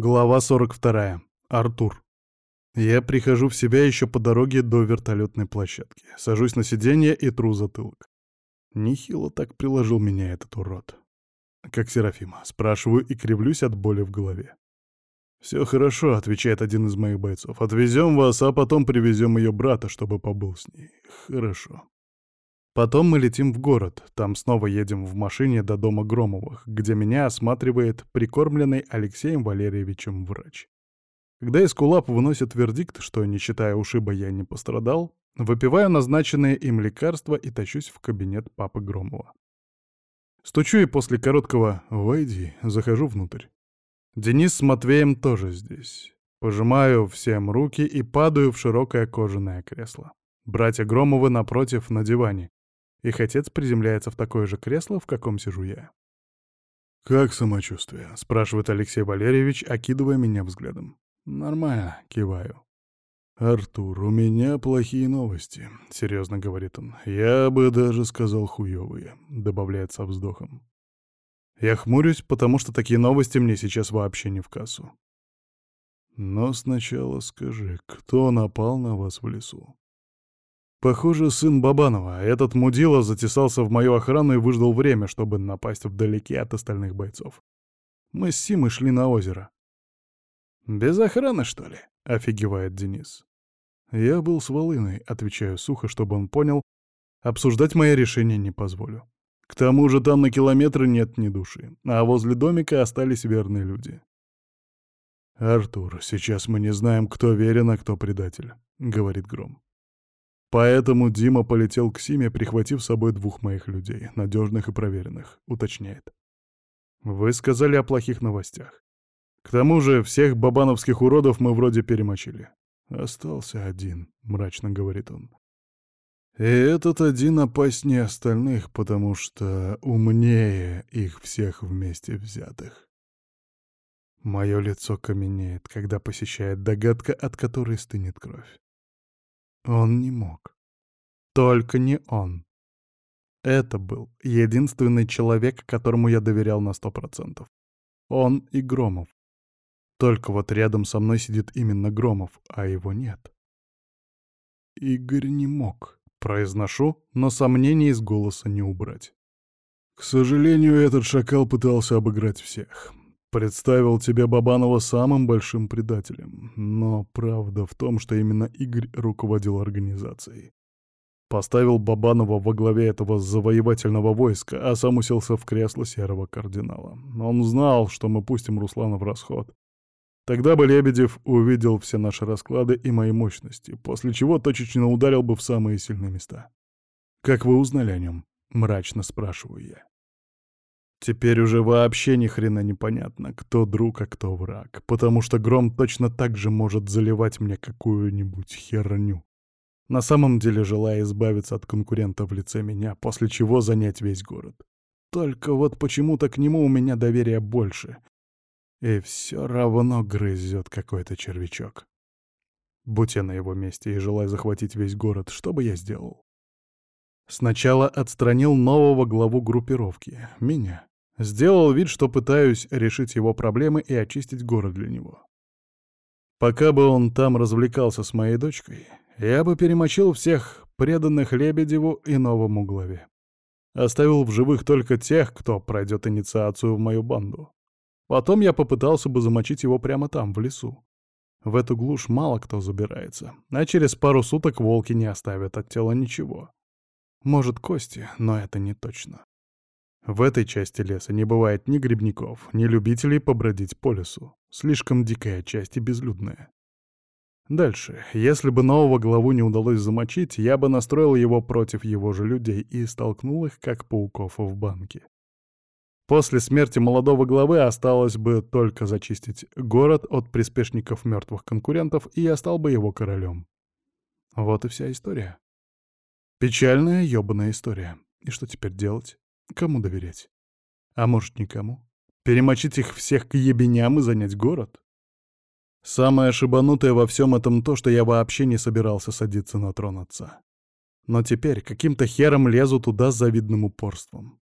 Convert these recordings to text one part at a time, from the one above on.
Глава 42. Артур. Я прихожу в себя еще по дороге до вертолетной площадки. Сажусь на сиденье и тру затылок. Нехило так приложил меня этот урод. Как Серафима. Спрашиваю и кривлюсь от боли в голове. «Все хорошо», — отвечает один из моих бойцов. «Отвезем вас, а потом привезем ее брата, чтобы побыл с ней. Хорошо». Потом мы летим в город. Там снова едем в машине до дома Громовых, где меня осматривает прикормленный Алексеем Валерьевичем врач. Когда Эскулап выносит вердикт, что, не считая ушиба, я не пострадал, выпиваю назначенные им лекарства и тащусь в кабинет папы Громова. Стучу и после короткого «Войди» захожу внутрь. Денис с Матвеем тоже здесь. Пожимаю всем руки и падаю в широкое кожаное кресло. Братья Громовы напротив на диване. Их отец приземляется в такое же кресло, в каком сижу я. «Как самочувствие?» — спрашивает Алексей Валерьевич, окидывая меня взглядом. «Нормально», — киваю. «Артур, у меня плохие новости», — серьезно говорит он. «Я бы даже сказал хуёвые», — добавляет со вздохом. Я хмурюсь, потому что такие новости мне сейчас вообще не в кассу. Но сначала скажи, кто напал на вас в лесу? Похоже, сын Бабанова. Этот мудила затесался в мою охрану и выждал время, чтобы напасть вдалеке от остальных бойцов. Мы с Симой шли на озеро. «Без охраны, что ли?» — офигевает Денис. «Я был с Волыной», — отвечаю сухо, чтобы он понял. «Обсуждать мое решение не позволю. К тому же там на километры нет ни души, а возле домика остались верные люди». «Артур, сейчас мы не знаем, кто верен, а кто предатель», — говорит Гром. Поэтому Дима полетел к Симе, прихватив с собой двух моих людей, надежных и проверенных, уточняет. Вы сказали о плохих новостях. К тому же всех бабановских уродов мы вроде перемочили. Остался один, мрачно говорит он. И этот один опаснее остальных, потому что умнее их всех вместе взятых. Мое лицо каменеет, когда посещает догадка, от которой стынет кровь. Он не мог. Только не он. Это был единственный человек, которому я доверял на сто процентов. Он и Громов. Только вот рядом со мной сидит именно Громов, а его нет. Игорь не мог. Произношу, но сомнений из голоса не убрать. К сожалению, этот шакал пытался обыграть всех. Представил тебе Бабанова самым большим предателем. Но правда в том, что именно Игорь руководил организацией. Поставил Бабанова во главе этого завоевательного войска, а сам уселся в кресло серого кардинала. Он знал, что мы пустим Руслана в расход. Тогда бы Лебедев увидел все наши расклады и мои мощности, после чего точечно ударил бы в самые сильные места. «Как вы узнали о нем?» — мрачно спрашиваю я. Теперь уже вообще ни хрена непонятно, кто друг, а кто враг, потому что Гром точно так же может заливать мне какую-нибудь херню. На самом деле желая избавиться от конкурента в лице меня, после чего занять весь город. Только вот почему-то к нему у меня доверия больше. И все равно грызет какой-то червячок. Будь я на его месте и желая захватить весь город, что бы я сделал? Сначала отстранил нового главу группировки, меня. Сделал вид, что пытаюсь решить его проблемы и очистить город для него. Пока бы он там развлекался с моей дочкой, я бы перемочил всех преданных Лебедеву и новому главе. Оставил в живых только тех, кто пройдет инициацию в мою банду. Потом я попытался бы замочить его прямо там, в лесу. В эту глушь мало кто забирается, а через пару суток волки не оставят от тела ничего. Может, кости, но это не точно. В этой части леса не бывает ни грибников, ни любителей побродить по лесу. Слишком дикая часть и безлюдная. Дальше. Если бы нового главу не удалось замочить, я бы настроил его против его же людей и столкнул их, как пауков в банке. После смерти молодого главы осталось бы только зачистить город от приспешников мертвых конкурентов, и я стал бы его королем. Вот и вся история. Печальная ёбаная история. И что теперь делать? Кому доверять? А может, никому? Перемочить их всех к ебеням и занять город? Самое ошибанутое во всем этом то, что я вообще не собирался садиться на трон отца. Но теперь каким-то хером лезу туда с завидным упорством.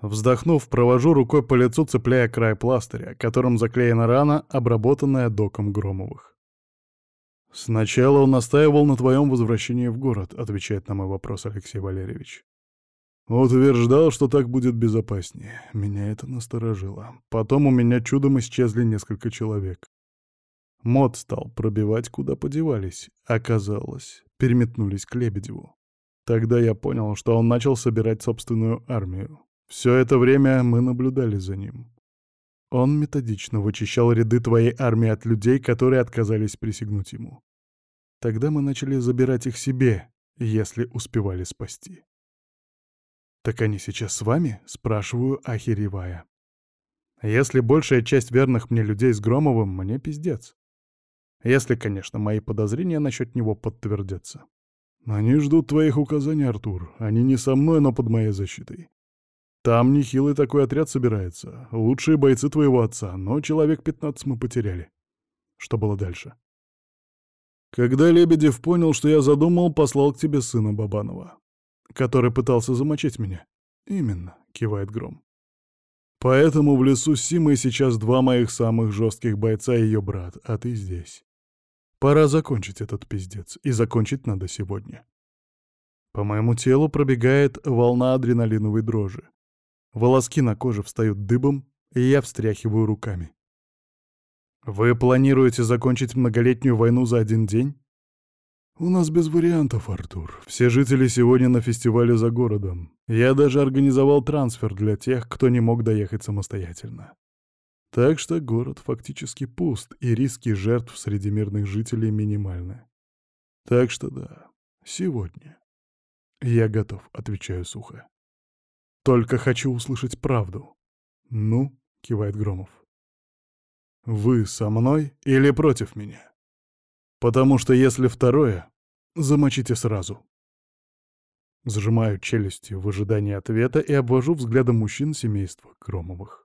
Вздохнув, провожу рукой по лицу, цепляя край пластыря, которым заклеена рана, обработанная доком Громовых. «Сначала он настаивал на твоем возвращении в город», — отвечает на мой вопрос Алексей Валерьевич. Утверждал, что так будет безопаснее. Меня это насторожило. Потом у меня чудом исчезли несколько человек. Мод стал пробивать, куда подевались. Оказалось, переметнулись к Лебедеву. Тогда я понял, что он начал собирать собственную армию. Все это время мы наблюдали за ним. Он методично вычищал ряды твоей армии от людей, которые отказались присягнуть ему. Тогда мы начали забирать их себе, если успевали спасти. «Так они сейчас с вами?» — спрашиваю, охеревая. «Если большая часть верных мне людей с Громовым, мне пиздец. Если, конечно, мои подозрения насчет него подтвердятся. Они ждут твоих указаний, Артур. Они не со мной, но под моей защитой. Там нехилый такой отряд собирается. Лучшие бойцы твоего отца, но человек 15 мы потеряли. Что было дальше? Когда Лебедев понял, что я задумал, послал к тебе сына Бабанова, который пытался замочить меня. Именно, кивает Гром. Поэтому в лесу с Симой сейчас два моих самых жестких бойца и ее брат, а ты здесь. Пора закончить этот пиздец, и закончить надо сегодня. По моему телу пробегает волна адреналиновой дрожи. Волоски на коже встают дыбом, и я встряхиваю руками. Вы планируете закончить многолетнюю войну за один день? У нас без вариантов, Артур. Все жители сегодня на фестивале за городом. Я даже организовал трансфер для тех, кто не мог доехать самостоятельно. Так что город фактически пуст, и риски жертв среди мирных жителей минимальны. Так что да, сегодня. Я готов, отвечаю сухо. Только хочу услышать правду. Ну, кивает Громов. Вы со мной или против меня? Потому что если второе, замочите сразу. Сжимаю челюсти в ожидании ответа и обвожу взглядом мужчин семейства Громовых.